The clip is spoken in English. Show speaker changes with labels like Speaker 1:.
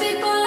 Speaker 1: People.